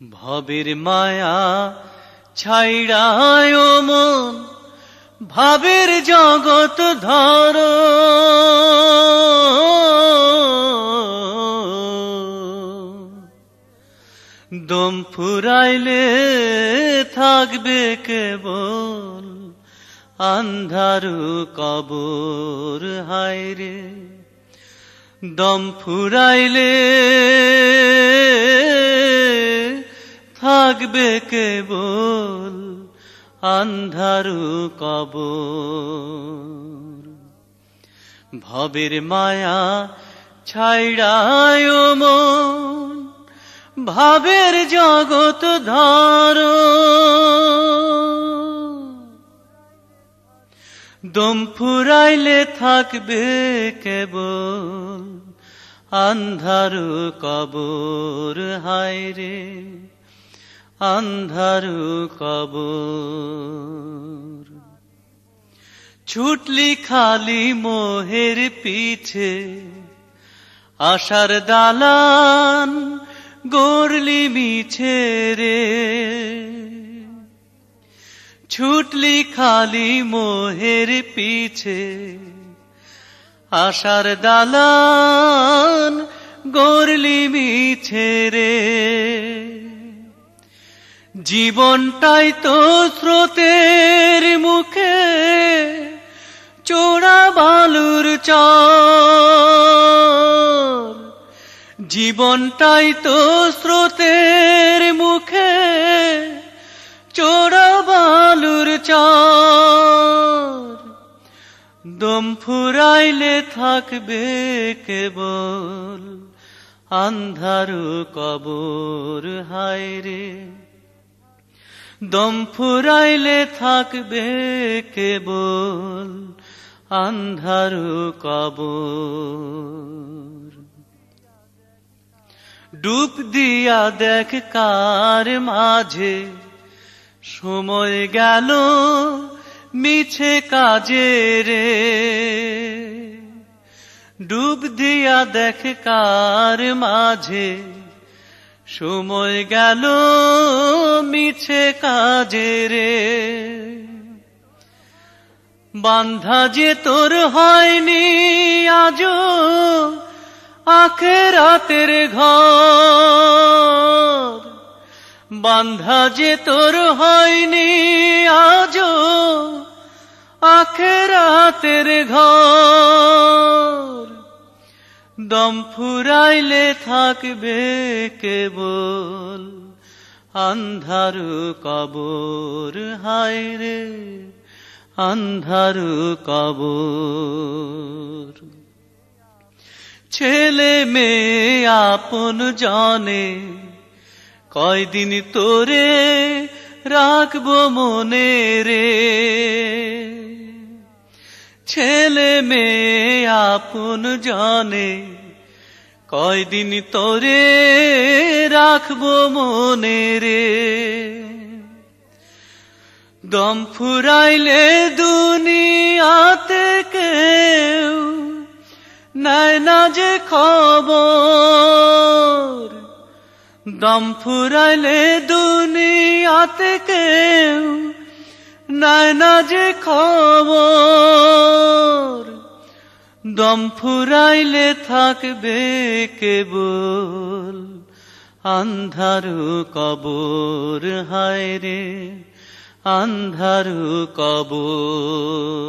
ভবের মায়া ছাইড়ায় মন, ভাবের জগৎ ধর। দম ফুরাইলে থাকবে কেবল আন্ধারু কবর হায়রে দম ফুরাইলে থাকবে কেবল আন্ধারু কব ভবের মায়া ছাইড়ায় মন, ভাবের জগৎ ধর। দম ফুরাইলে থাকবে কেবল আন্ধারু কবর। হায়রে আন্ধারু কবর। ছুটলি খালি মোহের পিছে আশার দালান গড়লি মিছে রে। ছুটলি খালি মোহের পিছে আশার দালান গড়লি মিছে রে। জীবনটাই তো স্রোতের মুখে, চোরা বালুর চর। জীবনটাই তো স্রোতের মুখে, চোরা বালুর চর। দম ফুরাইলে থাকবে কেবল, আন্ধারু কবর, হায়রে। দম ফুরাইলে থাকবে কেবল আন্ধারু কবর। ডুব দিয়া দেখ কার মাঝে, সময় গেল মিছে কাজে রে ডুব দিয়া দেখ কার মাঝে সময় গেল মিছে কাজে রে। বান্ধা যে তোর হয়নি, আজও আখের রাতের ঘর। বান্ধা যে তোর হয়নি, আজও আখের রাতের ঘর। দম ফুরাইলে থাকবে কেবল। আন্ধারু কবর হায়রে আন্ধারু কবর। ছেলে মেয়ে আপন জানে, কয়দিন তোরে রাখব মনে রে। ছেলে মেয়ে আপন জানে কয়দিন তোরে রাখব মনে রে? দম ফুরাইলে দুনিয়াতে কেউ নেয় না যে খবর। দম ফুরাইলে দুনিয়াতে কেউ নেয় না যে খবর, দম ফুরাইলে থাকবে কেবল আন্ধারু কবর, হায় রে আন্ধারু কবর।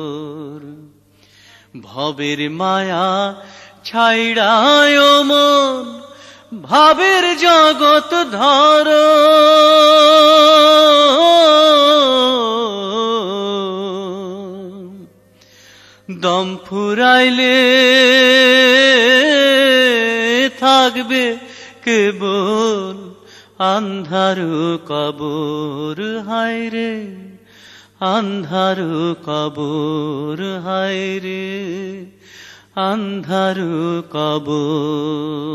ভবের মায়া ছাইড়ায় মন ভাবের জগৎ ধর। ফুরাইলে থাকবে কেবল আন্ধারু কবর হায়রে আন্ধারু কবর হায়রে আন্ধারু কবর।